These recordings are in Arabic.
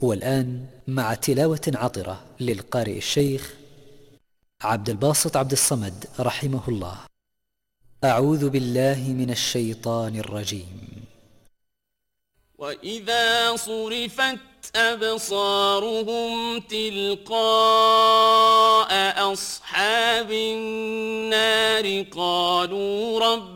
والآن مع تلاوة عطرة للقارئ الشيخ عبد الباسط عبد الصمد رحمه الله. أعوذ بالله من الشيطان الرجيم. وإذا صرفت أبصارهم تلقاء أصحاب النار قالوا رب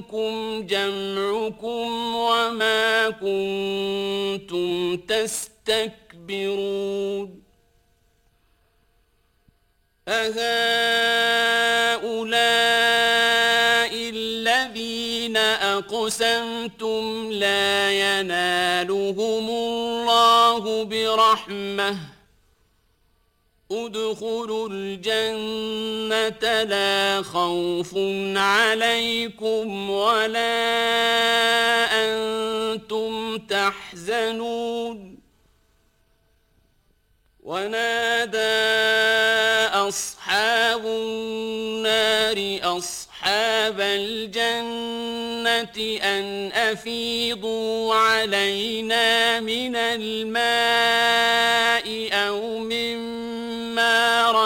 يحزنكم جمعكم وما كنتم تستكبرون أهؤلاء الذين أقسمتم لا ينالهم الله برحمه ادخلوا الجنة لا خوف عليكم ولا أنتم تحزنون. ونادى أصحاب النار أصحاب الجنة أن أفيضوا علينا من الماء أو من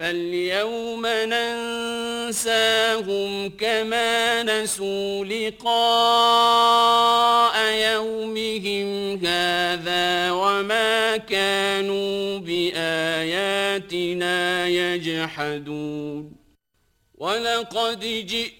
فاليوم ننساهم كما نسوا لقاء يومهم هذا وما كانوا بآياتنا يجحدون ولقد جِئْتُمْ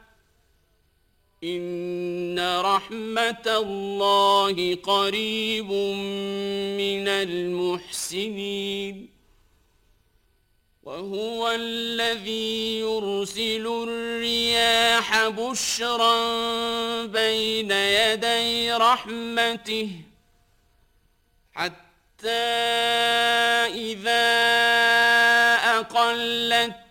ان رحمت اللہ قریب من المحسنین وهو الذي يرسل الرياح بشرا بين يدي رحمته حتى إذا أقلت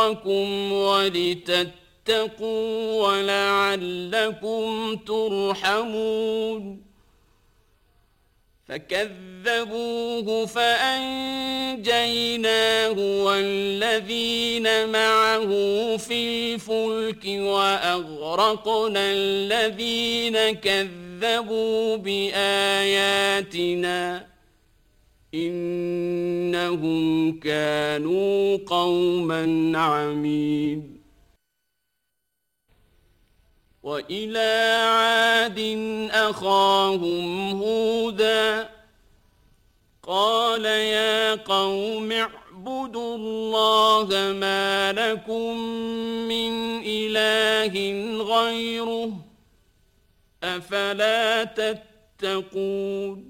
يَحْذُرَكُمْ وَلِتَتَّقُوا وَلَعَلَّكُمْ تُرْحَمُونَ فكذبوه فأنجيناه والذين معه في الفلك وأغرقنا الذين كذبوا بآياتنا إنهم كانوا قوما عمين. وإلى عاد أخاهم هودا. قال يا قوم اعبدوا الله ما لكم من إله غيره أفلا تتقون؟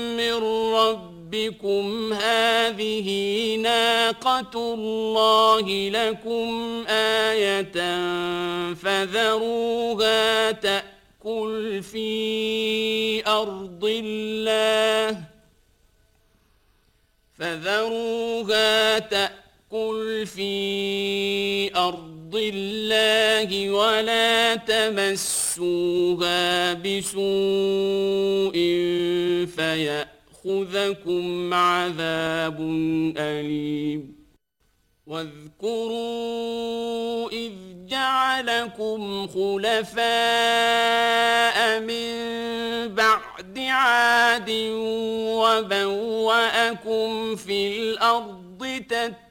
ربكم هذه ناقة الله لكم آية فذروها تأكل في أرض الله فذروها تأكل في أرض الله ولا تمسوها بسوء فيأكل يأخذكم عذاب أليم واذكروا إذ جعلكم خلفاء من بعد عاد وبوأكم في الأرض تتبعون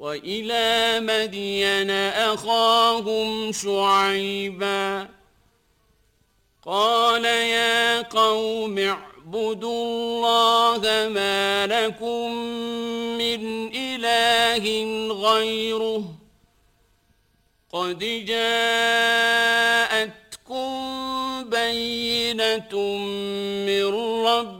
وإلى مدين أخاهم شعيبا قال يا قوم اعبدوا الله ما لكم من إله غيره قد جاءتكم بينة من رَبِّكُمْ